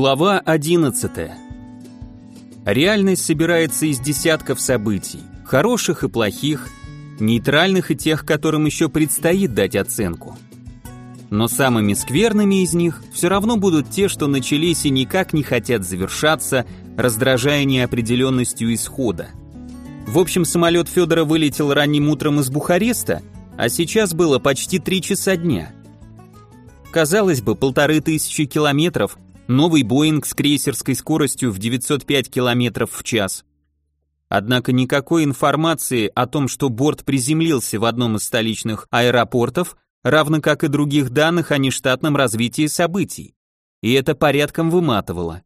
Глава 11. Реальность собирается из десятков событий, хороших и плохих, нейтральных и тех, которым еще предстоит дать оценку. Но самыми скверными из них все равно будут те, что начались и никак не хотят завершаться, раздражая неопределенностью исхода. В общем, самолет Федора вылетел ранним утром из Бухареста, а сейчас было почти три часа дня. Казалось бы, полторы тысячи километров новый Боинг с крейсерской скоростью в 905 км в час. Однако никакой информации о том, что борт приземлился в одном из столичных аэропортов, равно как и других данных о нештатном развитии событий. И это порядком выматывало.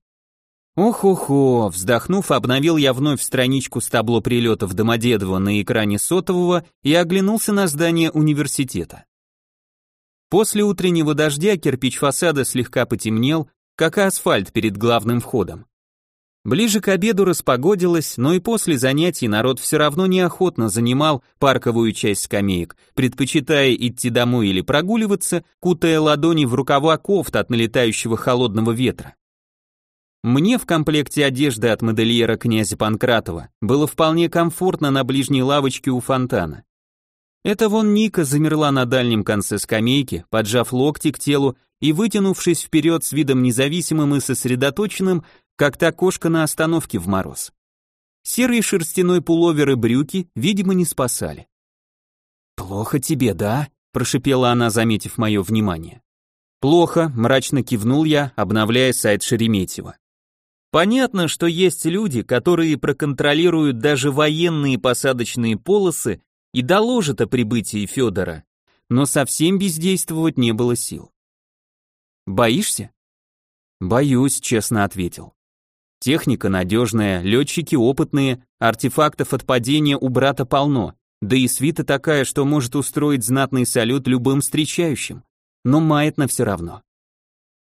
Ох-охо, вздохнув, обновил я вновь страничку с табло прилетов Домодедово на экране сотового и оглянулся на здание университета. После утреннего дождя кирпич фасада слегка потемнел, как и асфальт перед главным входом. Ближе к обеду распогодилось, но и после занятий народ все равно неохотно занимал парковую часть скамеек, предпочитая идти домой или прогуливаться, кутая ладони в рукава кофт от налетающего холодного ветра. Мне в комплекте одежды от модельера князя Панкратова было вполне комфортно на ближней лавочке у фонтана. Это вон Ника замерла на дальнем конце скамейки, поджав локти к телу и вытянувшись вперед с видом независимым и сосредоточенным, как та кошка на остановке в мороз. Серый шерстяной пуловер и брюки, видимо, не спасали. «Плохо тебе, да?» – прошипела она, заметив мое внимание. «Плохо», – мрачно кивнул я, обновляя сайт Шереметьева. Понятно, что есть люди, которые проконтролируют даже военные посадочные полосы и доложат о прибытии Федора, но совсем бездействовать не было сил. Боишься? Боюсь, честно ответил. Техника надежная, летчики опытные, артефактов от падения у брата полно, да и свита такая, что может устроить знатный салют любым встречающим. Но маятно все равно.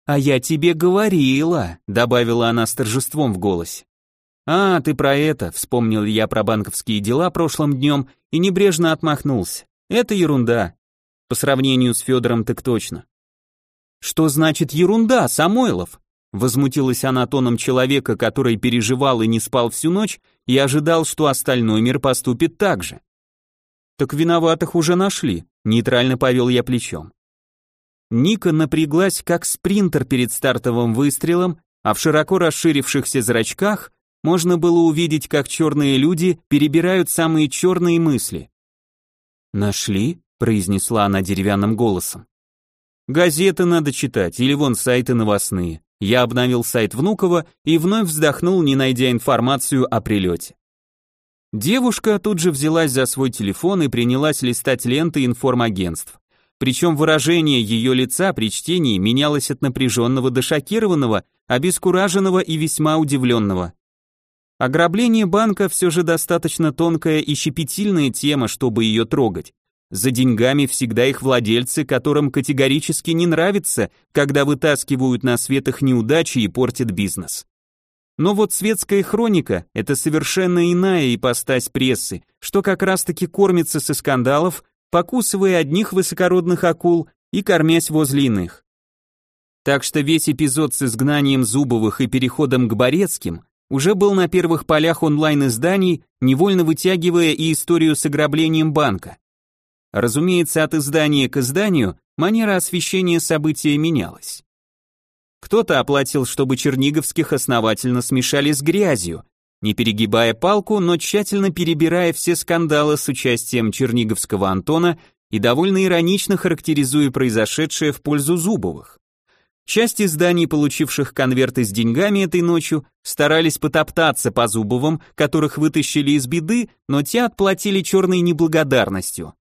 «А я тебе говорила», — добавила она с торжеством в голосе. «А, ты про это», — вспомнил я про банковские дела прошлым днем и небрежно отмахнулся. «Это ерунда. По сравнению с Федором так точно. Что значит ерунда, Самойлов? Возмутилась она тоном человека, который переживал и не спал всю ночь и ожидал, что остальной мир поступит так же. Так виноватых уже нашли, нейтрально повел я плечом. Ника напряглась как спринтер перед стартовым выстрелом, а в широко расширившихся зрачках можно было увидеть, как черные люди перебирают самые черные мысли. «Нашли?» — произнесла она деревянным голосом. Газеты надо читать, или вон сайты новостные. Я обновил сайт Внукова и вновь вздохнул, не найдя информацию о прилете. Девушка тут же взялась за свой телефон и принялась листать ленты информагентств. Причем выражение ее лица при чтении менялось от напряженного до шокированного, обескураженного и весьма удивленного. Ограбление банка все же достаточно тонкая и щепетильная тема, чтобы ее трогать. За деньгами всегда их владельцы, которым категорически не нравится, когда вытаскивают на свет их неудачи и портят бизнес. Но вот светская хроника – это совершенно иная ипостась прессы, что как раз-таки кормится со скандалов, покусывая одних высокородных акул и кормясь возле иных. Так что весь эпизод с изгнанием Зубовых и переходом к Борецким уже был на первых полях онлайн-изданий, невольно вытягивая и историю с ограблением банка. Разумеется, от издания к изданию манера освещения события менялась. Кто-то оплатил, чтобы черниговских основательно смешали с грязью, не перегибая палку, но тщательно перебирая все скандалы с участием черниговского Антона и довольно иронично характеризуя произошедшее в пользу Зубовых. Часть изданий, получивших конверты с деньгами этой ночью, старались потоптаться по Зубовым, которых вытащили из беды, но те отплатили черной неблагодарностью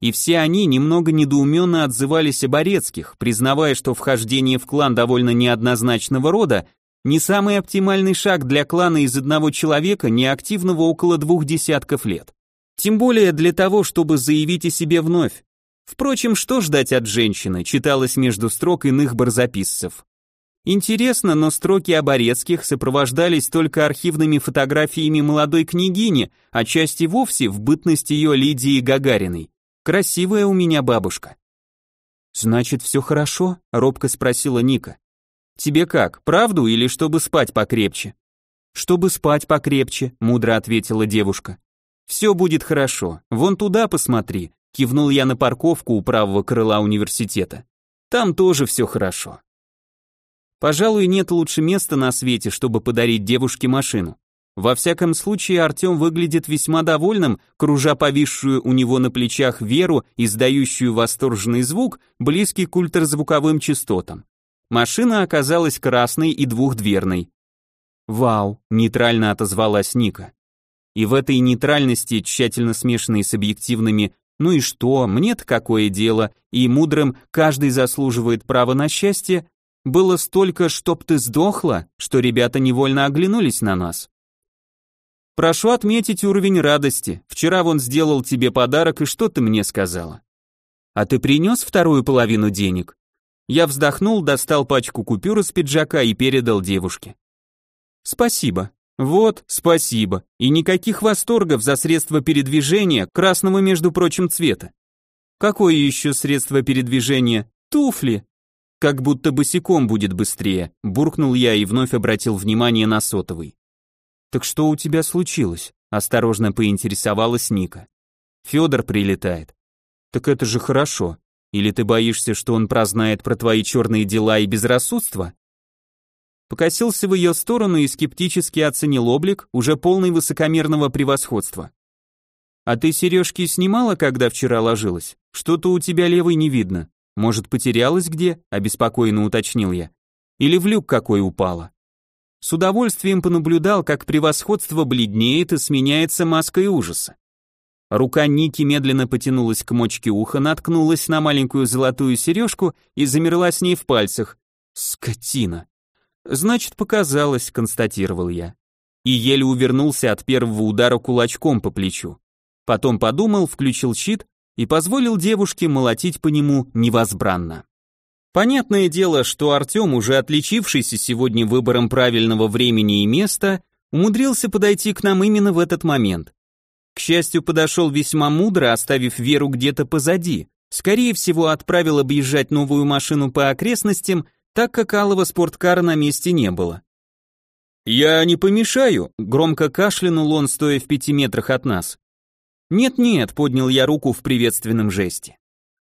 и все они немного недоуменно отзывались о Борецких, признавая, что вхождение в клан довольно неоднозначного рода не самый оптимальный шаг для клана из одного человека, неактивного около двух десятков лет. Тем более для того, чтобы заявить о себе вновь. Впрочем, что ждать от женщины, читалось между строк иных барзаписцев. Интересно, но строки о Борецких сопровождались только архивными фотографиями молодой княгини, а части вовсе в бытность ее Лидии Гагариной. Красивая у меня бабушка. Значит, все хорошо? робко спросила Ника. Тебе как, правду или чтобы спать покрепче? Чтобы спать покрепче, мудро ответила девушка. Все будет хорошо. Вон туда посмотри, кивнул я на парковку у правого крыла университета. Там тоже все хорошо. Пожалуй, нет лучше места на свете, чтобы подарить девушке машину. Во всяком случае, Артем выглядит весьма довольным, кружа повисшую у него на плечах Веру, издающую восторженный звук, близкий к ультразвуковым частотам. Машина оказалась красной и двухдверной. «Вау», — нейтрально отозвалась Ника. И в этой нейтральности, тщательно смешанной с объективными «ну и что, мне-то какое дело» и мудрым «каждый заслуживает права на счастье», было столько «чтоб ты сдохла», что ребята невольно оглянулись на нас. Прошу отметить уровень радости. Вчера вон сделал тебе подарок, и что ты мне сказала? А ты принес вторую половину денег? Я вздохнул, достал пачку купюр из пиджака и передал девушке. Спасибо. Вот, спасибо. И никаких восторгов за средство передвижения, красного, между прочим, цвета. Какое еще средство передвижения? Туфли. Как будто босиком будет быстрее, буркнул я и вновь обратил внимание на сотовый. «Так что у тебя случилось?» – осторожно поинтересовалась Ника. «Федор прилетает». «Так это же хорошо. Или ты боишься, что он прознает про твои черные дела и безрассудство?» Покосился в ее сторону и скептически оценил облик, уже полный высокомерного превосходства. «А ты сережки снимала, когда вчера ложилась? Что-то у тебя левой не видно. Может, потерялась где?» – обеспокоенно уточнил я. «Или в люк какой упала?» С удовольствием понаблюдал, как превосходство бледнеет и сменяется маской ужаса. Рука Ники медленно потянулась к мочке уха, наткнулась на маленькую золотую сережку и замерла с ней в пальцах. Скотина. Значит, показалось, констатировал я. И еле увернулся от первого удара кулачком по плечу. Потом подумал, включил щит и позволил девушке молотить по нему невозбранно. Понятное дело, что Артем, уже отличившийся сегодня выбором правильного времени и места, умудрился подойти к нам именно в этот момент. К счастью, подошел весьма мудро, оставив Веру где-то позади. Скорее всего, отправил объезжать новую машину по окрестностям, так как алого спорткара на месте не было. «Я не помешаю», — громко кашлянул он, стоя в пяти метрах от нас. «Нет-нет», — поднял я руку в приветственном жесте.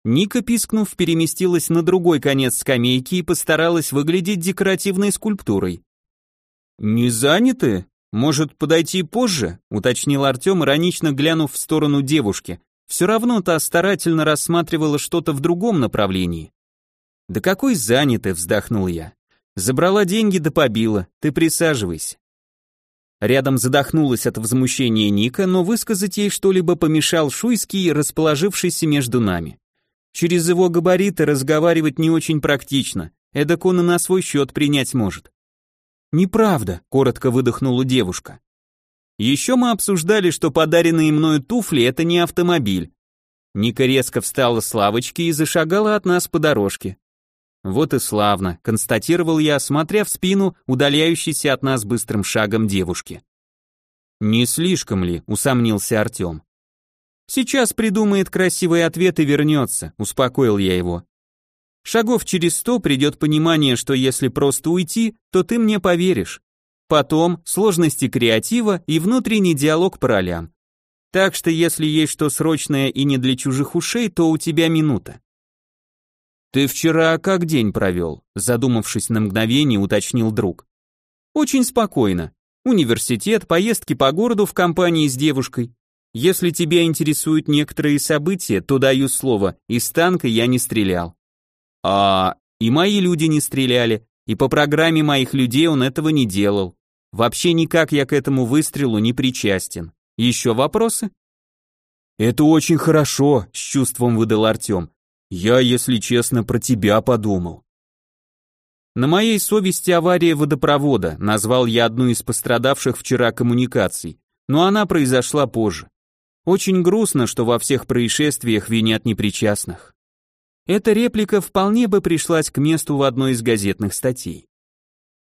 Ника, пискнув, переместилась на другой конец скамейки и постаралась выглядеть декоративной скульптурой. «Не заняты? Может, подойти позже?» — уточнил Артем, иронично глянув в сторону девушки. Все равно та старательно рассматривала что-то в другом направлении. «Да какой заняты?» — вздохнул я. «Забрала деньги да побила, ты присаживайся». Рядом задохнулась от возмущения Ника, но высказать ей что-либо помешал Шуйский, расположившийся между нами. Через его габариты разговаривать не очень практично, эдак он и на свой счет принять может. «Неправда», — коротко выдохнула девушка. «Еще мы обсуждали, что подаренные мною туфли — это не автомобиль». Ника резко встала с лавочки и зашагала от нас по дорожке. «Вот и славно», — констатировал я, смотря в спину удаляющейся от нас быстрым шагом девушки. «Не слишком ли?» — усомнился Артем. Сейчас придумает красивый ответ и вернется, успокоил я его. Шагов через сто придет понимание, что если просто уйти, то ты мне поверишь. Потом сложности креатива и внутренний диалог по ролям. Так что если есть что срочное и не для чужих ушей, то у тебя минута. Ты вчера как день провел? Задумавшись на мгновение, уточнил друг. Очень спокойно. Университет, поездки по городу в компании с девушкой. Если тебя интересуют некоторые события, то даю слово, из танка я не стрелял. А и мои люди не стреляли, и по программе моих людей он этого не делал. Вообще никак я к этому выстрелу не причастен. Еще вопросы? Это очень хорошо, с чувством выдал Артем. Я, если честно, про тебя подумал. На моей совести авария водопровода, назвал я одну из пострадавших вчера коммуникаций, но она произошла позже. Очень грустно, что во всех происшествиях винят непричастных. Эта реплика вполне бы пришлась к месту в одной из газетных статей.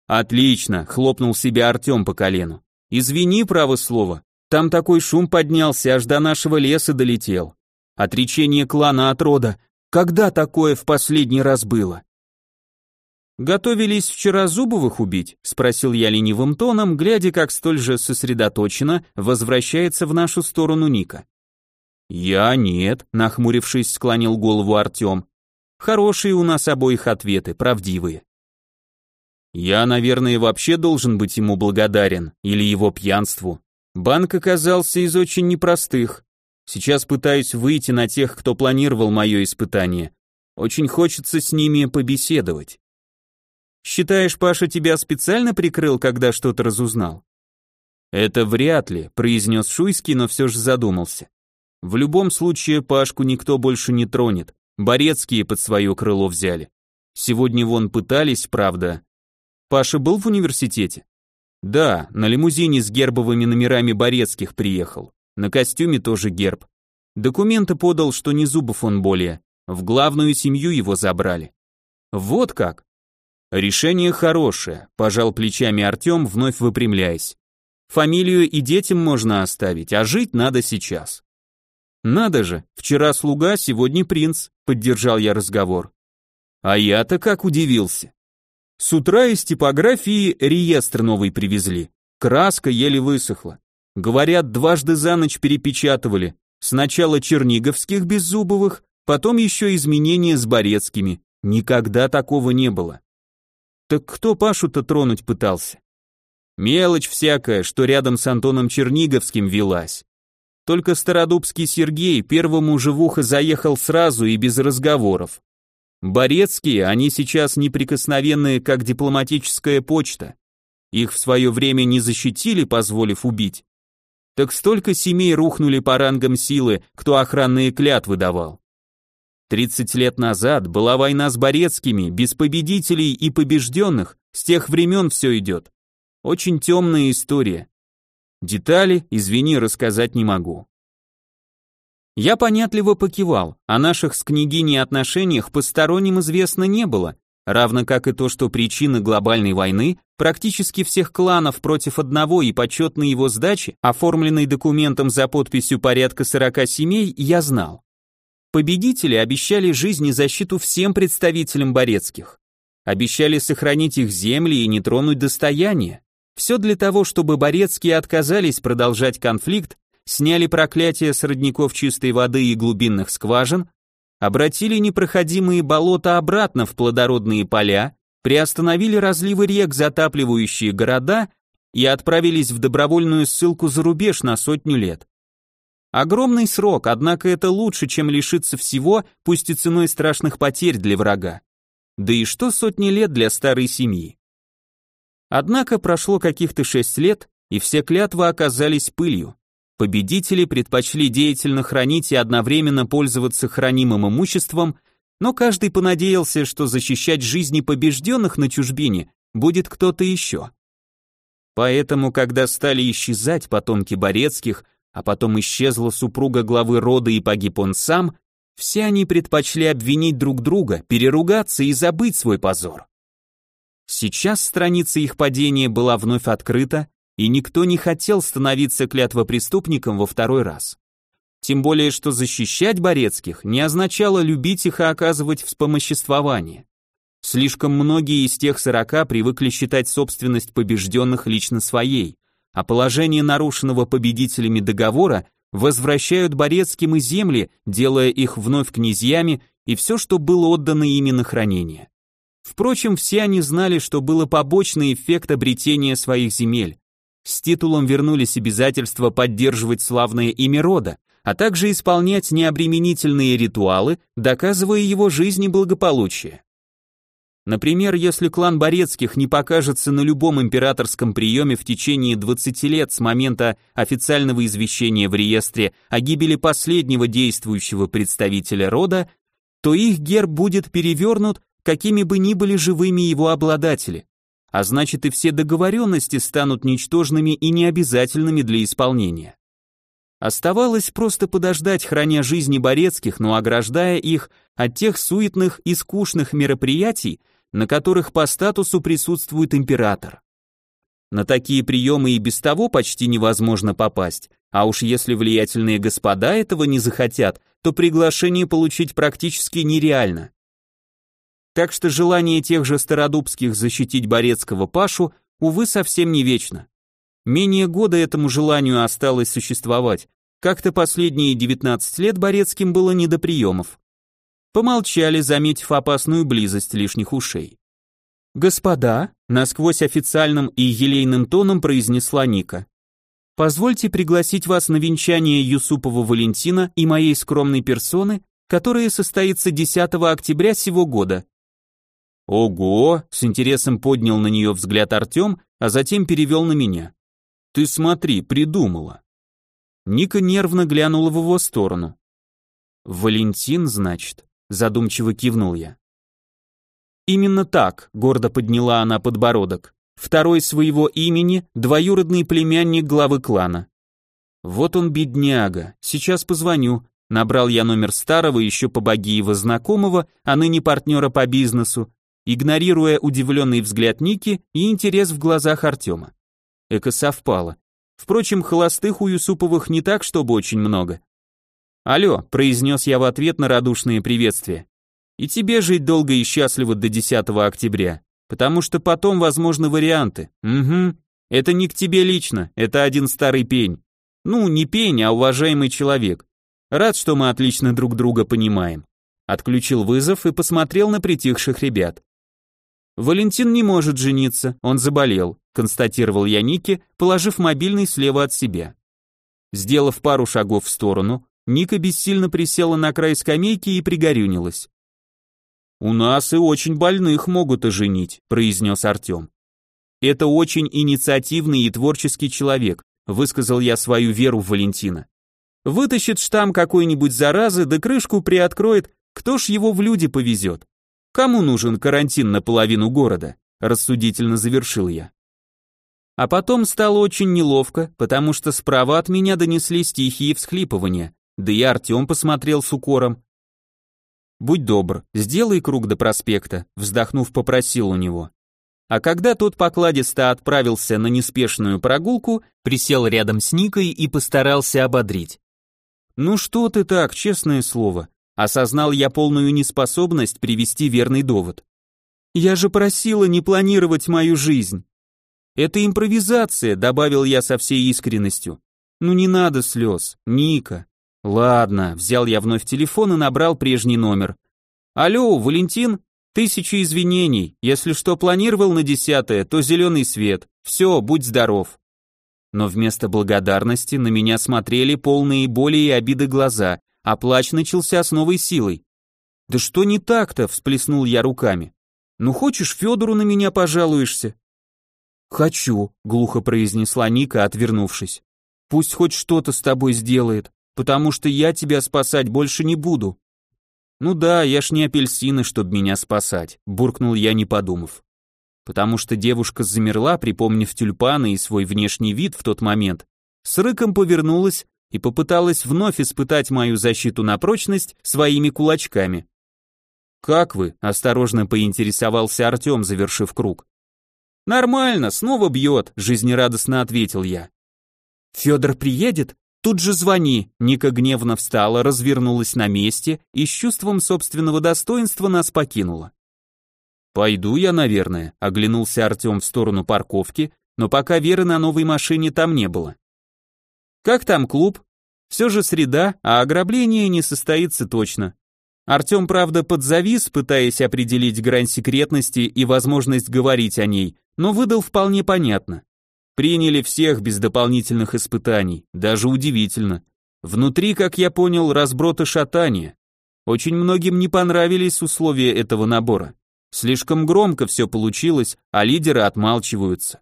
«Отлично», — хлопнул себя Артем по колену. «Извини, право слово, там такой шум поднялся, аж до нашего леса долетел. Отречение клана от рода. Когда такое в последний раз было?» «Готовились вчера Зубовых убить?» — спросил я ленивым тоном, глядя, как столь же сосредоточенно возвращается в нашу сторону Ника. «Я нет», — нахмурившись, склонил голову Артем. «Хорошие у нас обоих ответы, правдивые». «Я, наверное, вообще должен быть ему благодарен, или его пьянству. Банк оказался из очень непростых. Сейчас пытаюсь выйти на тех, кто планировал мое испытание. Очень хочется с ними побеседовать». Считаешь, Паша тебя специально прикрыл, когда что-то разузнал? Это вряд ли, произнес Шуйский, но все же задумался. В любом случае Пашку никто больше не тронет. Борецкие под свое крыло взяли. Сегодня вон пытались, правда. Паша был в университете? Да, на лимузине с гербовыми номерами Борецких приехал. На костюме тоже герб. Документы подал, что не Зубов он более. В главную семью его забрали. Вот как? Решение хорошее, пожал плечами Артем, вновь выпрямляясь. Фамилию и детям можно оставить, а жить надо сейчас. Надо же, вчера слуга, сегодня принц, поддержал я разговор. А я-то как удивился. С утра из типографии реестр новый привезли. Краска еле высохла. Говорят, дважды за ночь перепечатывали. Сначала черниговских беззубовых, потом еще изменения с борецкими. Никогда такого не было. Так кто Пашу-то тронуть пытался? Мелочь всякая, что рядом с Антоном Черниговским велась. Только Стародубский Сергей первому живуха заехал сразу и без разговоров. Борецкие, они сейчас неприкосновенные, как дипломатическая почта. Их в свое время не защитили, позволив убить. Так столько семей рухнули по рангам силы, кто охранные клятвы давал. 30 лет назад была война с Борецкими, без победителей и побежденных, с тех времен все идет. Очень темная история. Детали, извини, рассказать не могу. Я понятливо покивал, о наших с княгиней отношениях посторонним известно не было, равно как и то, что причина глобальной войны практически всех кланов против одного и почетной его сдачи, оформленной документом за подписью порядка 40 семей, я знал. Победители обещали жизнь и защиту всем представителям Борецких. Обещали сохранить их земли и не тронуть достояние. Все для того, чтобы Борецкие отказались продолжать конфликт, сняли проклятие с родников чистой воды и глубинных скважин, обратили непроходимые болота обратно в плодородные поля, приостановили разливы рек, затапливающие города, и отправились в добровольную ссылку за рубеж на сотню лет. Огромный срок, однако это лучше, чем лишиться всего, пусть и ценой страшных потерь для врага. Да и что сотни лет для старой семьи? Однако прошло каких-то шесть лет, и все клятвы оказались пылью. Победители предпочли деятельно хранить и одновременно пользоваться хранимым имуществом, но каждый понадеялся, что защищать жизни побежденных на чужбине будет кто-то еще. Поэтому, когда стали исчезать потомки Борецких, а потом исчезла супруга главы рода и погиб он сам, все они предпочли обвинить друг друга, переругаться и забыть свой позор. Сейчас страница их падения была вновь открыта, и никто не хотел становиться клятвопреступником во второй раз. Тем более, что защищать Борецких не означало любить их и оказывать вспомоществование. Слишком многие из тех сорока привыкли считать собственность побежденных лично своей, а положение нарушенного победителями договора возвращают Борецким и земли, делая их вновь князьями и все, что было отдано ими на хранение. Впрочем, все они знали, что было побочный эффект обретения своих земель. С титулом вернулись обязательства поддерживать славное имя рода, а также исполнять необременительные ритуалы, доказывая его жизнь и благополучие. Например, если клан Борецких не покажется на любом императорском приеме в течение 20 лет с момента официального извещения в реестре о гибели последнего действующего представителя рода, то их герб будет перевернут, какими бы ни были живыми его обладатели. А значит и все договоренности станут ничтожными и необязательными для исполнения. Оставалось просто подождать, храня жизни Борецких, но ограждая их от тех суетных и скучных мероприятий, на которых по статусу присутствует император. На такие приемы и без того почти невозможно попасть, а уж если влиятельные господа этого не захотят, то приглашение получить практически нереально. Так что желание тех же Стародубских защитить Борецкого Пашу, увы, совсем не вечно. Менее года этому желанию осталось существовать. Как-то последние 19 лет Борецким было не до приемов. Помолчали, заметив опасную близость лишних ушей. «Господа», — насквозь официальным и елейным тоном произнесла Ника, «позвольте пригласить вас на венчание Юсупова Валентина и моей скромной персоны, которое состоится 10 октября сего года». «Ого!» — с интересом поднял на нее взгляд Артем, а затем перевел на меня. «Ты смотри, придумала». Ника нервно глянула в его сторону. «Валентин, значит?» — задумчиво кивнул я. Именно так, гордо подняла она подбородок. Второй своего имени, двоюродный племянник главы клана. Вот он бедняга, сейчас позвоню. Набрал я номер старого, еще по Багиева знакомого, а ныне партнера по бизнесу, игнорируя удивленный взгляд Ники и интерес в глазах Артема. Эко совпало. Впрочем, холостых у Юсуповых не так, чтобы очень много. «Алло», — произнес я в ответ на радушное приветствие. И тебе жить долго и счастливо до 10 октября, потому что потом возможны варианты. Угу. Это не к тебе лично, это один старый пень. Ну, не пень, а уважаемый человек. Рад, что мы отлично друг друга понимаем. Отключил вызов и посмотрел на притихших ребят. Валентин не может жениться, он заболел, констатировал я Нике, положив мобильный слева от себя. Сделав пару шагов в сторону, Ника бессильно присела на край скамейки и пригорюнилась. «У нас и очень больных могут оженить», – произнес Артем. «Это очень инициативный и творческий человек», – высказал я свою веру в Валентина. «Вытащит штамм какой-нибудь заразы, да крышку приоткроет, кто ж его в люди повезет? Кому нужен карантин на половину города?» – рассудительно завершил я. А потом стало очень неловко, потому что справа от меня донеслись тихие всхлипывания, да и Артем посмотрел с укором. «Будь добр, сделай круг до проспекта», вздохнув, попросил у него. А когда тот покладисто отправился на неспешную прогулку, присел рядом с Никой и постарался ободрить. «Ну что ты так, честное слово?» Осознал я полную неспособность привести верный довод. «Я же просила не планировать мою жизнь». «Это импровизация», добавил я со всей искренностью. «Ну не надо слез, Ника, Ладно, взял я вновь телефон и набрал прежний номер. Алло, Валентин? Тысячи извинений. Если что планировал на десятое, то зеленый свет. Все, будь здоров. Но вместо благодарности на меня смотрели полные боли и обиды глаза, а плач начался с новой силой. «Да что не так-то?» – всплеснул я руками. «Ну хочешь, Федору на меня пожалуешься?» «Хочу», — глухо произнесла Ника, отвернувшись. «Пусть хоть что-то с тобой сделает потому что я тебя спасать больше не буду». «Ну да, я ж не апельсины, чтобы меня спасать», — буркнул я, не подумав. Потому что девушка замерла, припомнив тюльпаны и свой внешний вид в тот момент, с рыком повернулась и попыталась вновь испытать мою защиту на прочность своими кулачками. «Как вы?» – осторожно поинтересовался Артем, завершив круг. «Нормально, снова бьет», – жизнерадостно ответил я. «Федор приедет?» Тут же звони. Ника гневно встала, развернулась на месте и с чувством собственного достоинства нас покинула. Пойду я, наверное, оглянулся Артем в сторону парковки, но пока Веры на новой машине там не было. Как там клуб? Все же среда, а ограбление не состоится точно. Артем, правда, подзавис, пытаясь определить грань секретности и возможность говорить о ней, но выдал вполне понятно. Приняли всех без дополнительных испытаний, даже удивительно. Внутри, как я понял, разброд и шатание. Очень многим не понравились условия этого набора. Слишком громко все получилось, а лидеры отмалчиваются.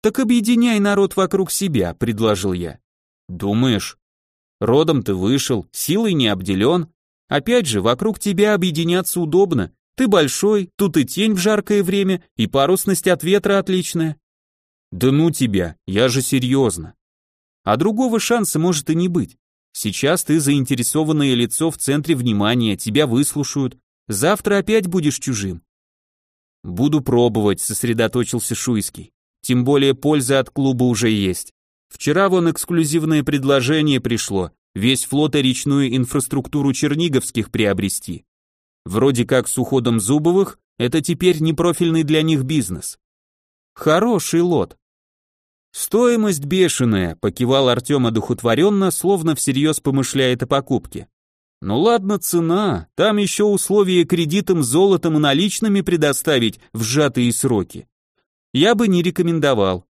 «Так объединяй народ вокруг себя», — предложил я. «Думаешь? Родом ты вышел, силой не обделен. Опять же, вокруг тебя объединяться удобно. Ты большой, тут и тень в жаркое время, и парусность от ветра отличная. Да ну тебя, я же серьезно. А другого шанса может и не быть. Сейчас ты заинтересованное лицо в центре внимания, тебя выслушают. Завтра опять будешь чужим. Буду пробовать, сосредоточился Шуйский. Тем более польза от клуба уже есть. Вчера вон эксклюзивное предложение пришло, весь флот и речную инфраструктуру черниговских приобрести. Вроде как с уходом Зубовых это теперь не профильный для них бизнес. Хороший лот. Стоимость бешеная, покивал Артем одухотворенно, словно всерьез помышляет о покупке. Ну ладно, цена, там еще условия кредитом, золотом и наличными предоставить в сжатые сроки. Я бы не рекомендовал.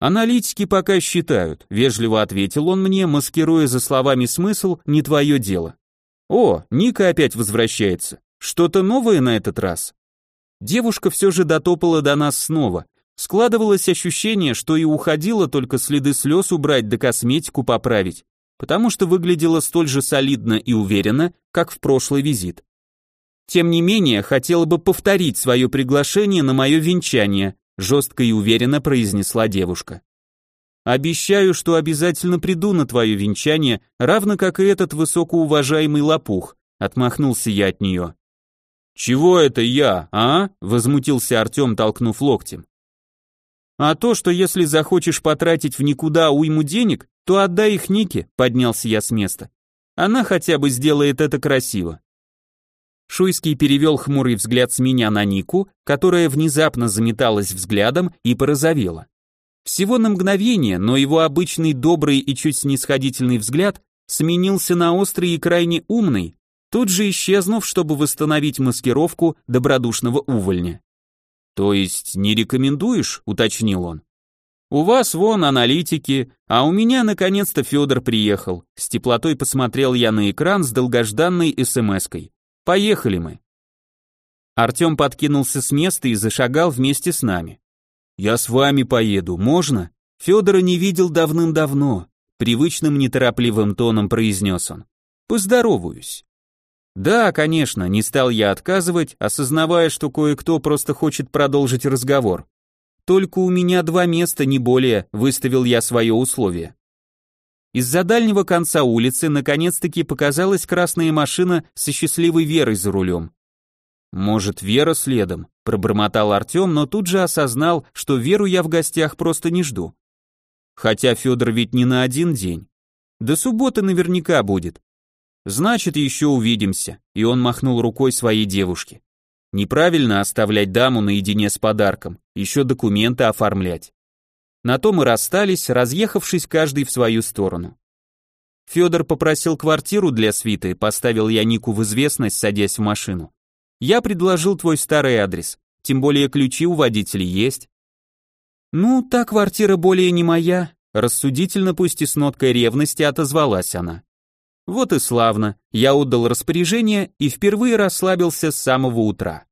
Аналитики пока считают, вежливо ответил он мне, маскируя за словами смысл «не твое дело». О, Ника опять возвращается. Что-то новое на этот раз. Девушка все же дотопала до нас снова. Складывалось ощущение, что и уходила только следы слез убрать да косметику поправить, потому что выглядела столь же солидно и уверенно, как в прошлый визит. Тем не менее, хотела бы повторить свое приглашение на мое венчание, жестко и уверенно произнесла девушка. Обещаю, что обязательно приду на твое венчание, равно как и этот высокоуважаемый лопух, отмахнулся я от нее. Чего это я, а? возмутился Артем, толкнув локтем. А то, что если захочешь потратить в никуда уйму денег, то отдай их Нике, поднялся я с места. Она хотя бы сделает это красиво. Шуйский перевел хмурый взгляд с меня на Нику, которая внезапно заметалась взглядом и порозовела. Всего на мгновение, но его обычный добрый и чуть снисходительный взгляд сменился на острый и крайне умный, тут же исчезнув, чтобы восстановить маскировку добродушного увольня. «То есть не рекомендуешь?» — уточнил он. «У вас вон аналитики, а у меня наконец-то Федор приехал». С теплотой посмотрел я на экран с долгожданной СМСкой. «Поехали мы». Артем подкинулся с места и зашагал вместе с нами. «Я с вами поеду, можно?» Федора не видел давным-давно. Привычным неторопливым тоном произнес он. «Поздороваюсь». Да, конечно, не стал я отказывать, осознавая, что кое-кто просто хочет продолжить разговор. Только у меня два места, не более, выставил я свое условие. Из-за дальнего конца улицы наконец-таки показалась красная машина со счастливой Верой за рулем. Может, Вера следом, пробормотал Артем, но тут же осознал, что Веру я в гостях просто не жду. Хотя Федор ведь не на один день. До субботы наверняка будет. Значит, еще увидимся. И он махнул рукой своей девушке. Неправильно оставлять даму наедине с подарком, еще документы оформлять. На то мы расстались, разъехавшись каждый в свою сторону. Федор попросил квартиру для свиты, поставил я Нику в известность, садясь в машину. Я предложил твой старый адрес, тем более ключи у водителей есть. Ну, та квартира более не моя, рассудительно, пусть и с ноткой ревности, отозвалась она. Вот и славно, я отдал распоряжение и впервые расслабился с самого утра.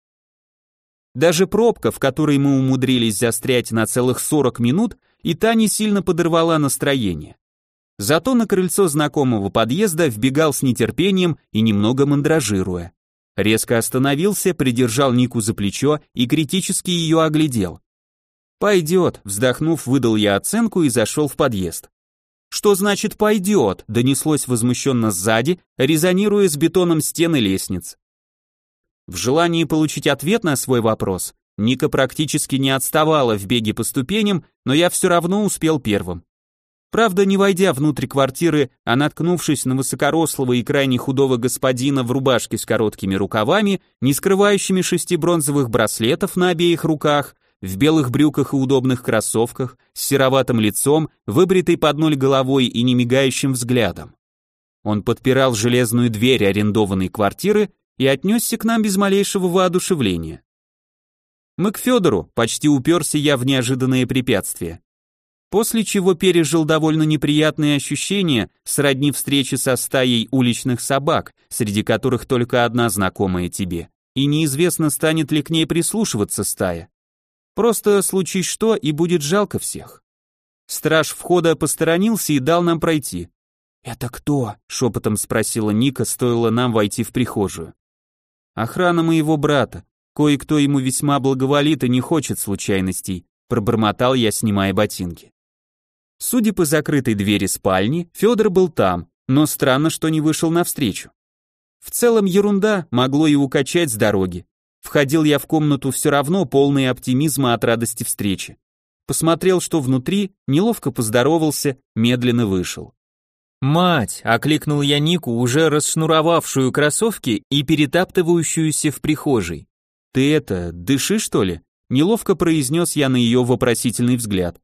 Даже пробка, в которой мы умудрились застрять на целых 40 минут, и та не сильно подорвала настроение. Зато на крыльцо знакомого подъезда вбегал с нетерпением и немного мандражируя. Резко остановился, придержал Нику за плечо и критически ее оглядел. «Пойдет», вздохнув, выдал я оценку и зашел в подъезд. «Что значит пойдет?» донеслось возмущенно сзади, резонируя с бетоном стены лестниц. В желании получить ответ на свой вопрос, Ника практически не отставала в беге по ступеням, но я все равно успел первым. Правда, не войдя внутрь квартиры, а наткнувшись на высокорослого и крайне худого господина в рубашке с короткими рукавами, не скрывающими шести бронзовых браслетов на обеих руках, в белых брюках и удобных кроссовках, с сероватым лицом, выбритой под ноль головой и немигающим взглядом. Он подпирал железную дверь арендованной квартиры и отнесся к нам без малейшего воодушевления. Мы к Федору, почти уперся я в неожиданное препятствие после чего пережил довольно неприятные ощущения сродни встречи со стаей уличных собак, среди которых только одна знакомая тебе, и неизвестно, станет ли к ней прислушиваться стая. Просто случись что, и будет жалко всех. Страж входа посторонился и дал нам пройти. «Это кто?» — шепотом спросила Ника, стоило нам войти в прихожую. «Охрана моего брата. Кое-кто ему весьма благоволит и не хочет случайностей», — пробормотал я, снимая ботинки. Судя по закрытой двери спальни, Федор был там, но странно, что не вышел навстречу. В целом ерунда, могло и укачать с дороги. Входил я в комнату все равно полный оптимизма от радости встречи. Посмотрел, что внутри, неловко поздоровался, медленно вышел. «Мать!» — окликнул я Нику, уже расшнуровавшую кроссовки и перетаптывающуюся в прихожей. «Ты это, дыши, что ли?» — неловко произнес я на ее вопросительный взгляд.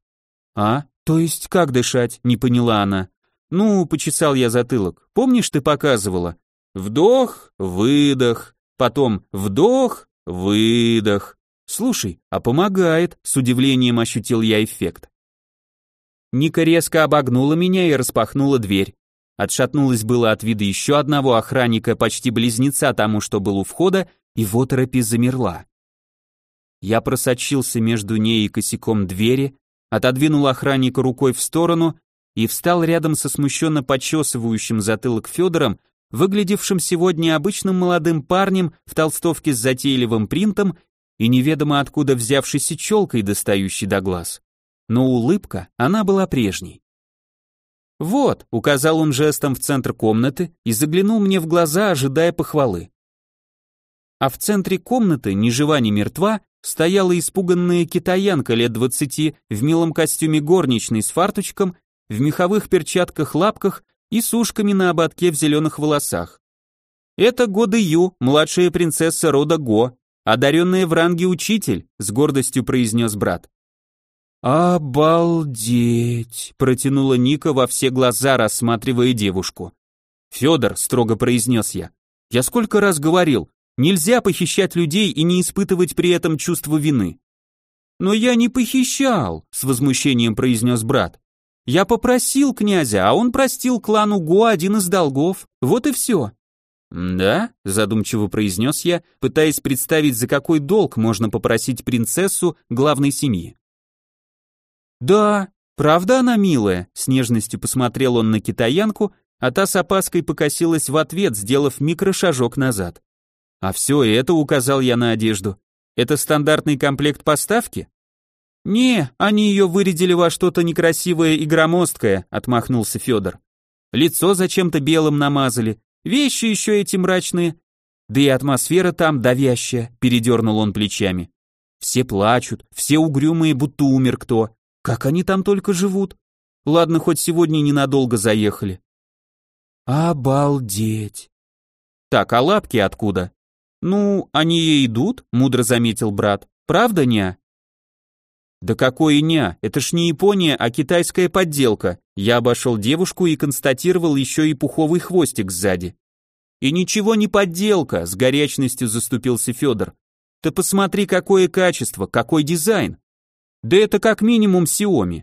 «А? То есть как дышать?» — не поняла она. «Ну, почесал я затылок. Помнишь, ты показывала? Вдох, выдох, потом вдох, выдох. Слушай, а помогает», — с удивлением ощутил я эффект. Ника резко обогнула меня и распахнула дверь. Отшатнулась было от вида еще одного охранника, почти близнеца тому, что был у входа, и в оторопи замерла. Я просочился между ней и косяком двери, отодвинул охранника рукой в сторону и встал рядом со смущенно почесывающим затылок Федором, выглядевшим сегодня обычным молодым парнем в толстовке с затейливым принтом и неведомо откуда взявшейся челкой, достающей до глаз но улыбка, она была прежней. «Вот», — указал он жестом в центр комнаты и заглянул мне в глаза, ожидая похвалы. А в центре комнаты, ни жива, ни мертва, стояла испуганная китаянка лет двадцати в милом костюме горничной с фарточком, в меховых перчатках-лапках и с ушками на ободке в зеленых волосах. Это Года Ю, младшая принцесса рода Го, одаренная в ранге учитель, с гордостью произнес брат. «Обалдеть!» — протянула Ника во все глаза, рассматривая девушку. «Федор», — строго произнес я, — «я сколько раз говорил, нельзя похищать людей и не испытывать при этом чувство вины». «Но я не похищал», — с возмущением произнес брат. «Я попросил князя, а он простил клану Го один из долгов, вот и все». «Да?» – задумчиво произнес я, пытаясь представить, за какой долг можно попросить принцессу главной семьи. «Да, правда она милая?» С нежностью посмотрел он на китаянку, а та с опаской покосилась в ответ, сделав микрошажок назад. «А все это указал я на одежду. Это стандартный комплект поставки?» «Не, они ее вырядили во что-то некрасивое и громоздкое», отмахнулся Федор. «Лицо зачем-то белым намазали, вещи еще эти мрачные. Да и атмосфера там давящая», передернул он плечами. «Все плачут, все угрюмые, будто умер кто. Как они там только живут? Ладно, хоть сегодня ненадолго заехали. Обалдеть. Так, а лапки откуда? Ну, они и идут, мудро заметил брат. Правда, ня? Да какое ня? Это ж не Япония, а китайская подделка. Я обошел девушку и констатировал еще и пуховый хвостик сзади. И ничего не подделка, с горячностью заступился Федор. Ты посмотри, какое качество, какой дизайн. Да это как минимум Xiaomi.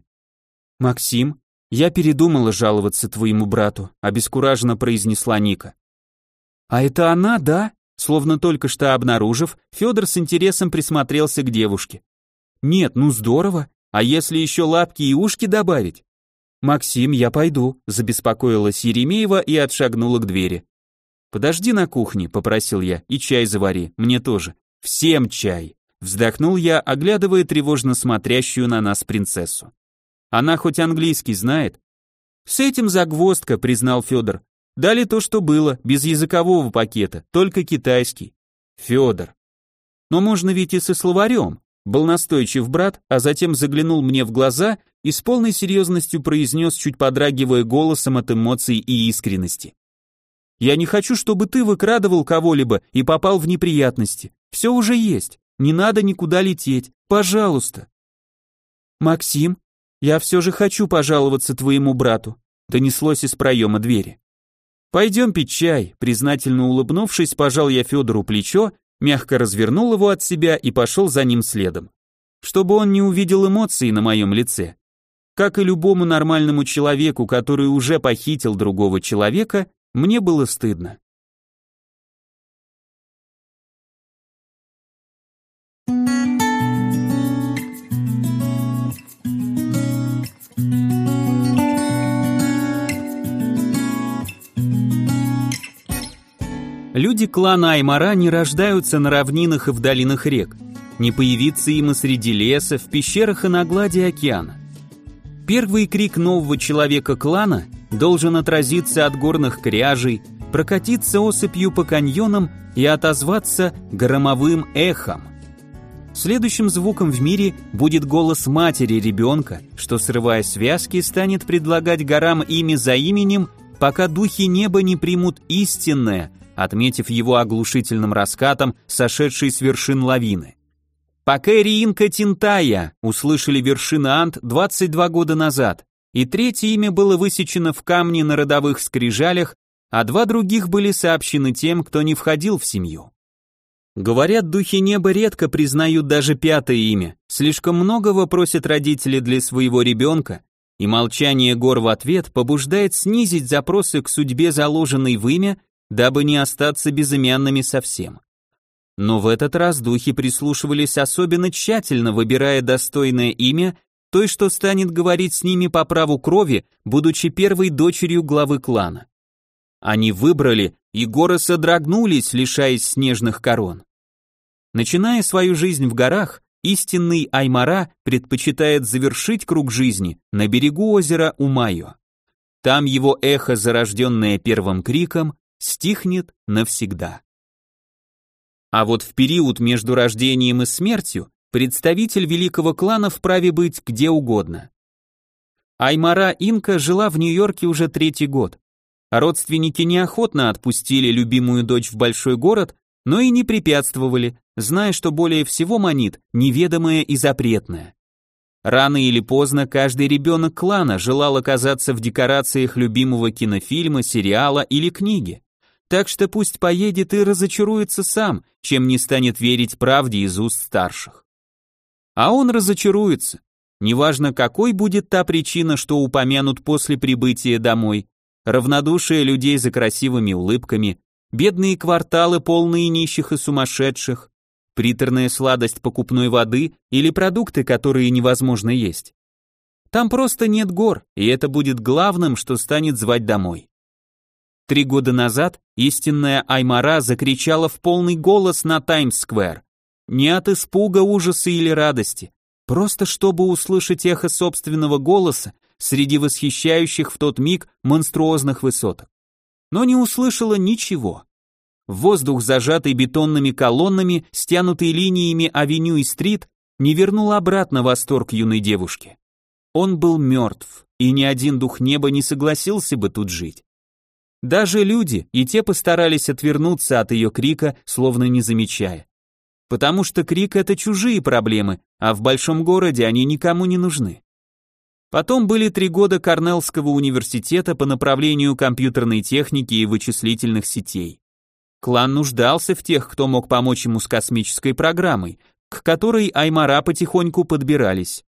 Максим, я передумала жаловаться твоему брату, обескураженно произнесла Ника. А это она, да? Словно только что обнаружив, Федор с интересом присмотрелся к девушке. Нет, ну здорово. А если еще лапки и ушки добавить? Максим, я пойду, забеспокоилась Еремеева и отшагнула к двери. Подожди на кухне, попросил я, и чай завари, мне тоже. Всем чай. Вздохнул я, оглядывая тревожно смотрящую на нас принцессу. Она хоть английский знает? С этим загвоздка, признал Федор. Дали то, что было, без языкового пакета, только китайский. Федор. Но можно ведь и со словарем. Был настойчив брат, а затем заглянул мне в глаза и с полной серьезностью произнес, чуть подрагивая голосом от эмоций и искренности. «Я не хочу, чтобы ты выкрадывал кого-либо и попал в неприятности. Все уже есть. Не надо никуда лететь, пожалуйста. Максим, я все же хочу пожаловаться твоему брату, донеслось из проема двери. Пойдем пить чай, признательно улыбнувшись, пожал я Федору плечо, мягко развернул его от себя и пошел за ним следом. Чтобы он не увидел эмоций на моем лице. Как и любому нормальному человеку, который уже похитил другого человека, мне было стыдно. Люди клана Аймара не рождаются на равнинах и в долинах рек, не появиться им и среди леса, в пещерах и на глади океана. Первый крик нового человека клана должен отразиться от горных кряжей, прокатиться осыпью по каньонам и отозваться громовым эхом. Следующим звуком в мире будет голос матери ребенка, что, срывая связки, станет предлагать горам имя за именем пока духи неба не примут истинное, отметив его оглушительным раскатом, сошедшей с вершин лавины. Пока Риинка Тинтая услышали вершины Ант 22 года назад, и третье имя было высечено в камне на родовых скрижалях, а два других были сообщены тем, кто не входил в семью. Говорят, духи неба редко признают даже пятое имя, слишком многого просят родители для своего ребенка, и молчание гор в ответ побуждает снизить запросы к судьбе, заложенной в имя, дабы не остаться безымянными совсем. Но в этот раз духи прислушивались особенно тщательно, выбирая достойное имя той, что станет говорить с ними по праву крови, будучи первой дочерью главы клана. Они выбрали, и горы содрогнулись, лишаясь снежных корон. Начиная свою жизнь в горах, истинный Аймара предпочитает завершить круг жизни на берегу озера Умайо. Там его эхо, зарожденное первым криком, стихнет навсегда. А вот в период между рождением и смертью представитель великого клана вправе быть где угодно. Аймара Инка жила в Нью-Йорке уже третий год. Родственники неохотно отпустили любимую дочь в большой город, но и не препятствовали, зная, что более всего манит неведомое и запретное. Рано или поздно каждый ребенок клана желал оказаться в декорациях любимого кинофильма, сериала или книги. Так что пусть поедет и разочаруется сам, чем не станет верить правде из уст старших. А он разочаруется. Неважно, какой будет та причина, что упомянут после прибытия домой, равнодушие людей за красивыми улыбками, бедные кварталы, полные нищих и сумасшедших, приторная сладость покупной воды или продукты, которые невозможно есть. Там просто нет гор, и это будет главным, что станет звать домой. Три года назад истинная Аймара закричала в полный голос на Таймс-сквер. Не от испуга, ужаса или радости, просто чтобы услышать эхо собственного голоса среди восхищающих в тот миг монструозных высоток. Но не услышала ничего. Воздух, зажатый бетонными колоннами, стянутый линиями авеню и стрит, не вернул обратно восторг юной девушки. Он был мертв, и ни один дух неба не согласился бы тут жить. Даже люди, и те постарались отвернуться от ее крика, словно не замечая. Потому что крик — это чужие проблемы, а в большом городе они никому не нужны. Потом были три года Корнеллского университета по направлению компьютерной техники и вычислительных сетей. Клан нуждался в тех, кто мог помочь ему с космической программой, к которой Аймара потихоньку подбирались.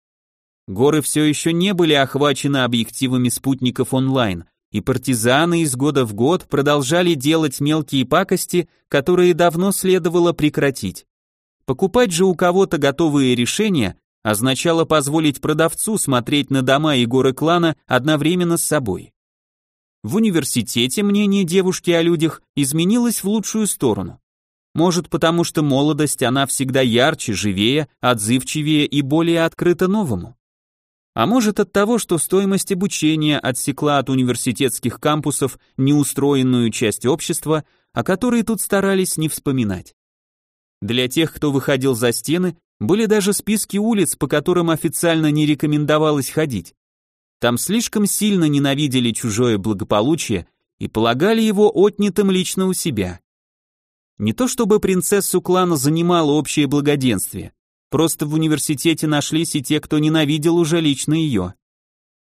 Горы все еще не были охвачены объективами спутников онлайн, и партизаны из года в год продолжали делать мелкие пакости, которые давно следовало прекратить. Покупать же у кого-то готовые решения означало позволить продавцу смотреть на дома и горы клана одновременно с собой. В университете мнение девушки о людях изменилось в лучшую сторону. Может, потому что молодость, она всегда ярче, живее, отзывчивее и более открыта новому. А может от того, что стоимость обучения отсекла от университетских кампусов неустроенную часть общества, о которой тут старались не вспоминать. Для тех, кто выходил за стены, были даже списки улиц, по которым официально не рекомендовалось ходить. Там слишком сильно ненавидели чужое благополучие и полагали его отнятым лично у себя. Не то чтобы принцессу клана занимало общее благоденствие, просто в университете нашлись и те, кто ненавидел уже лично ее.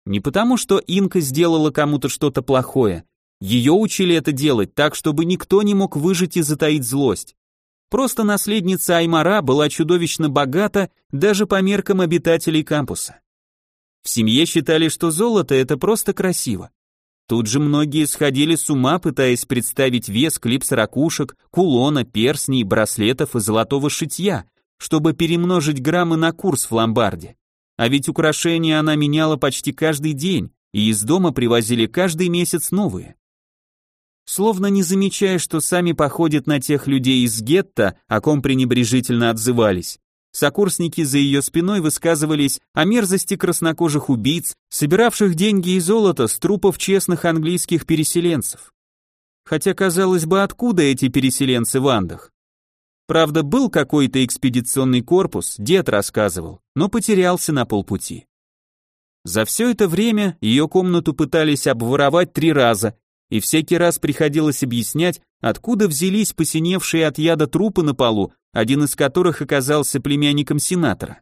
Не потому, что Инка сделала кому-то что-то плохое, ее учили это делать так, чтобы никто не мог выжить и затаить злость. Просто наследница Аймара была чудовищно богата даже по меркам обитателей кампуса. В семье считали, что золото это просто красиво. Тут же многие сходили с ума, пытаясь представить вес клипс ракушек, кулона, перстней, браслетов и золотого шитья, чтобы перемножить граммы на курс в ломбарде. А ведь украшения она меняла почти каждый день, и из дома привозили каждый месяц новые словно не замечая, что сами походят на тех людей из гетто, о ком пренебрежительно отзывались. Сокурсники за ее спиной высказывались о мерзости краснокожих убийц, собиравших деньги и золото с трупов честных английских переселенцев. Хотя, казалось бы, откуда эти переселенцы в Андах? Правда, был какой-то экспедиционный корпус, дед рассказывал, но потерялся на полпути. За все это время ее комнату пытались обворовать три раза, и всякий раз приходилось объяснять, откуда взялись посиневшие от яда трупы на полу, один из которых оказался племянником сенатора.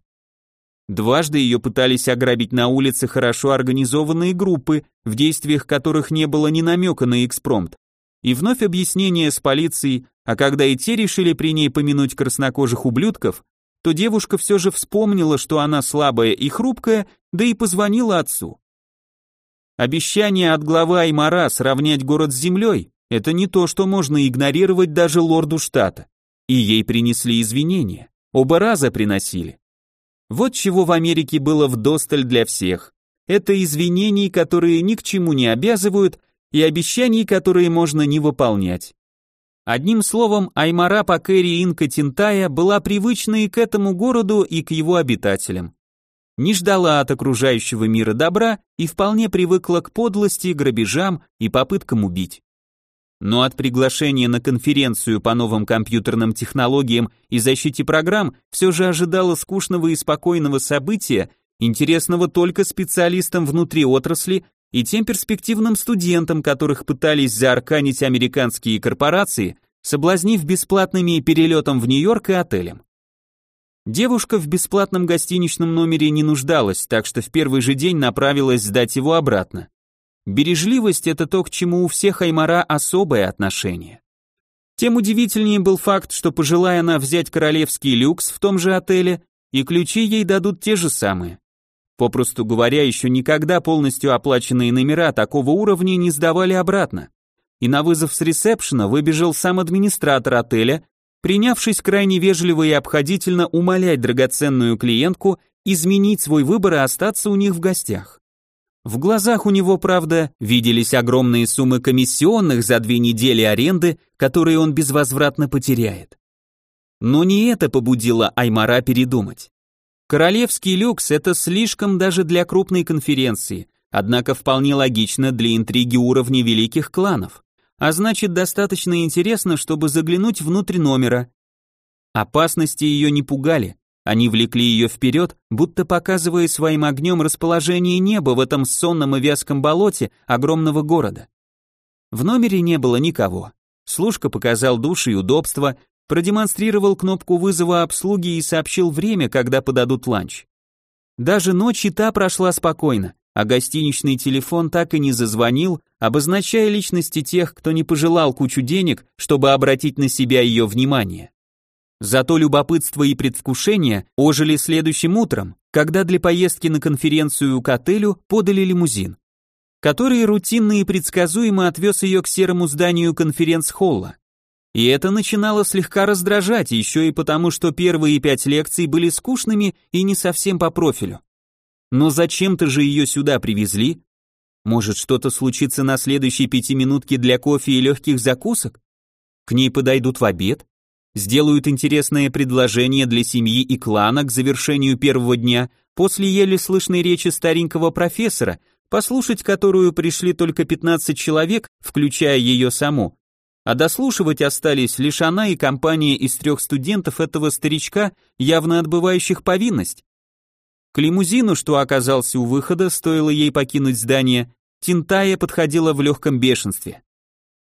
Дважды ее пытались ограбить на улице хорошо организованные группы, в действиях которых не было ни намека на экспромт. И вновь объяснение с полицией, а когда и те решили при ней помянуть краснокожих ублюдков, то девушка все же вспомнила, что она слабая и хрупкая, да и позвонила отцу. Обещание от главы Аймара сравнять город с землей – это не то, что можно игнорировать даже лорду штата. И ей принесли извинения. Оба раза приносили. Вот чего в Америке было вдосталь для всех. Это извинений, которые ни к чему не обязывают, и обещаний, которые можно не выполнять. Одним словом, Аймара Пакери Инка Тинтая была привычна и к этому городу, и к его обитателям. Не ждала от окружающего мира добра и вполне привыкла к подлости, грабежам и попыткам убить. Но от приглашения на конференцию по новым компьютерным технологиям и защите программ все же ожидала скучного и спокойного события, интересного только специалистам внутри отрасли и тем перспективным студентам, которых пытались заарканить американские корпорации, соблазнив бесплатными перелетом в Нью-Йорк и отелем. Девушка в бесплатном гостиничном номере не нуждалась, так что в первый же день направилась сдать его обратно. Бережливость – это то, к чему у всех Аймара особое отношение. Тем удивительнее был факт, что пожелая она взять королевский люкс в том же отеле, и ключи ей дадут те же самые. Попросту говоря, еще никогда полностью оплаченные номера такого уровня не сдавали обратно. И на вызов с ресепшена выбежал сам администратор отеля, принявшись крайне вежливо и обходительно умолять драгоценную клиентку изменить свой выбор и остаться у них в гостях. В глазах у него, правда, виделись огромные суммы комиссионных за две недели аренды, которые он безвозвратно потеряет. Но не это побудило Аймара передумать. Королевский люкс – это слишком даже для крупной конференции, однако вполне логично для интриги уровня великих кланов, а значит достаточно интересно, чтобы заглянуть внутрь номера. Опасности ее не пугали, они влекли ее вперед, будто показывая своим огнем расположение неба в этом сонном и вязком болоте огромного города. В номере не было никого. Служка показал душ и удобства, продемонстрировал кнопку вызова обслуги и сообщил время, когда подадут ланч. Даже ночь и та прошла спокойно, а гостиничный телефон так и не зазвонил, обозначая личности тех, кто не пожелал кучу денег, чтобы обратить на себя ее внимание. Зато любопытство и предвкушение ожили следующим утром, когда для поездки на конференцию к отелю подали лимузин, который рутинно и предсказуемо отвез ее к серому зданию конференц-холла. И это начинало слегка раздражать, еще и потому, что первые пять лекций были скучными и не совсем по профилю. Но зачем-то же ее сюда привезли? Может, что-то случится на следующей пятиминутке для кофе и легких закусок? К ней подойдут в обед? сделают интересное предложение для семьи и клана к завершению первого дня после еле слышной речи старенького профессора, послушать которую пришли только 15 человек, включая ее саму. А дослушивать остались лишь она и компания из трех студентов этого старичка, явно отбывающих повинность. К лимузину, что оказался у выхода, стоило ей покинуть здание, Тинтая подходила в легком бешенстве.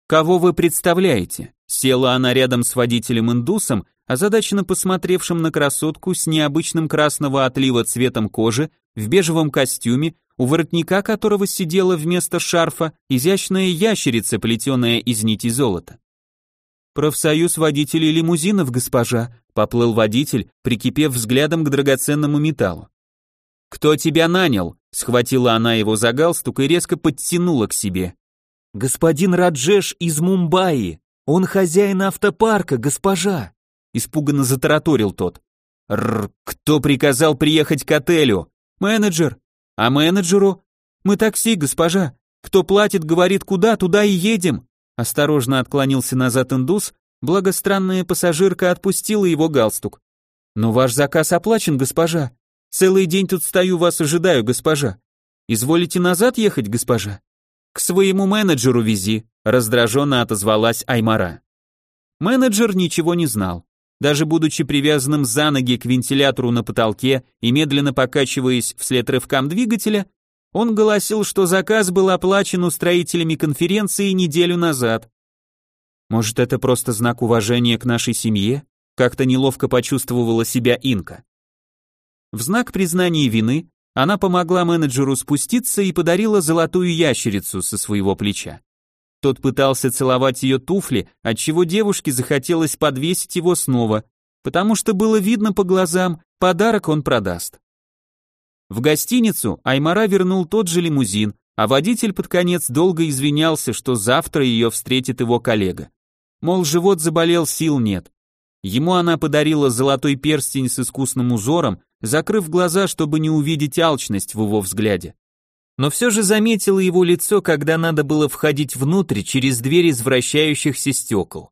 «Кого вы представляете?» Села она рядом с водителем-индусом, озадаченно посмотревшим на красотку с необычным красного отлива цветом кожи, в бежевом костюме, у воротника которого сидела вместо шарфа изящная ящерица, плетеная из нити золота. «Профсоюз водителей лимузинов, госпожа», — поплыл водитель, прикипев взглядом к драгоценному металлу. «Кто тебя нанял?» — схватила она его за галстук и резко подтянула к себе. «Господин Раджеш из Мумбаи! Он хозяин автопарка, госпожа!» Испуганно затараторил тот. «Рр, кто приказал приехать к отелю? Менеджер. А менеджеру? Мы такси, госпожа. Кто платит, говорит куда, туда и едем!» Осторожно отклонился назад индус, благо странная пассажирка отпустила его галстук. «Но ваш заказ оплачен, госпожа. Целый день тут стою, вас ожидаю, госпожа. Изволите назад ехать, госпожа?» «К своему менеджеру вези», — раздраженно отозвалась Аймара. Менеджер ничего не знал. Даже будучи привязанным за ноги к вентилятору на потолке и медленно покачиваясь вслед рывкам двигателя, Он голосил, что заказ был оплачен устроителями конференции неделю назад. Может, это просто знак уважения к нашей семье? Как-то неловко почувствовала себя Инка. В знак признания вины она помогла менеджеру спуститься и подарила золотую ящерицу со своего плеча. Тот пытался целовать ее туфли, отчего девушке захотелось подвесить его снова, потому что было видно по глазам, подарок он продаст. В гостиницу Аймара вернул тот же лимузин, а водитель под конец долго извинялся, что завтра ее встретит его коллега. Мол, живот заболел, сил нет. Ему она подарила золотой перстень с искусным узором, закрыв глаза, чтобы не увидеть алчность в его взгляде. Но все же заметила его лицо, когда надо было входить внутрь через дверь из вращающихся стекол.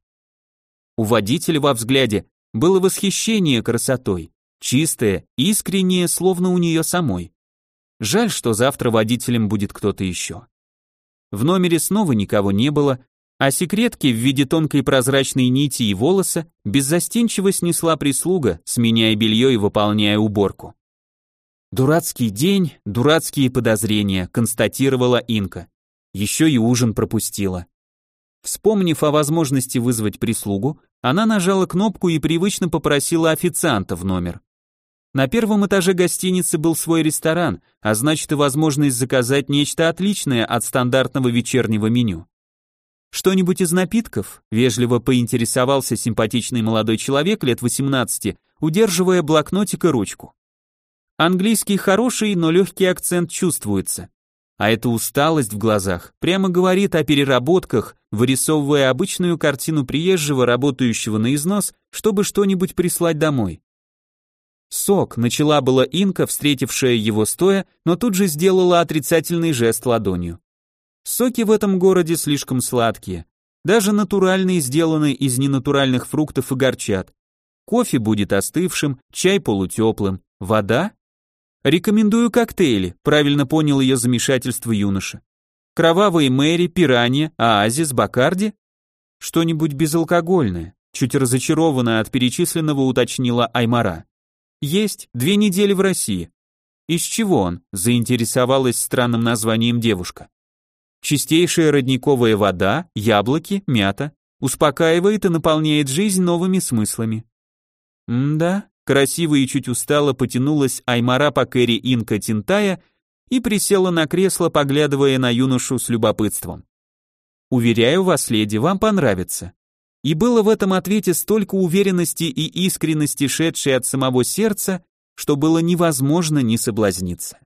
У водителя во взгляде было восхищение красотой, чистое, искреннее, словно у нее самой. Жаль, что завтра водителем будет кто-то еще. В номере снова никого не было, а секретки в виде тонкой прозрачной нити и волоса беззастенчиво снесла прислуга, сменяя белье и выполняя уборку. «Дурацкий день, дурацкие подозрения», констатировала Инка. Еще и ужин пропустила. Вспомнив о возможности вызвать прислугу, она нажала кнопку и привычно попросила официанта в номер. На первом этаже гостиницы был свой ресторан, а значит и возможность заказать нечто отличное от стандартного вечернего меню. Что-нибудь из напитков? Вежливо поинтересовался симпатичный молодой человек лет 18, удерживая блокнотик и ручку. Английский хороший, но легкий акцент чувствуется. А эта усталость в глазах прямо говорит о переработках, вырисовывая обычную картину приезжего, работающего на износ, чтобы что-нибудь прислать домой. Сок, начала была Инка, встретившая его стоя, но тут же сделала отрицательный жест ладонью. Соки в этом городе слишком сладкие. Даже натуральные сделаны из ненатуральных фруктов и горчат. Кофе будет остывшим, чай полутеплым. Вода? Рекомендую коктейли, правильно понял ее замешательство юноша. Кровавые Мэри, пиранья, оазис, бакарди? Что-нибудь безалкогольное, чуть разочарованно от перечисленного уточнила Аймара. Есть, две недели в России. Из чего он? Заинтересовалась странным названием девушка. Чистейшая родниковая вода, яблоки, мята. Успокаивает и наполняет жизнь новыми смыслами. М-да, красиво и чуть устало потянулась Аймара по Кэрри Инка Тинтая и присела на кресло, поглядывая на юношу с любопытством. «Уверяю вас, леди, вам понравится». И было в этом ответе столько уверенности и искренности, шедшей от самого сердца, что было невозможно не соблазниться.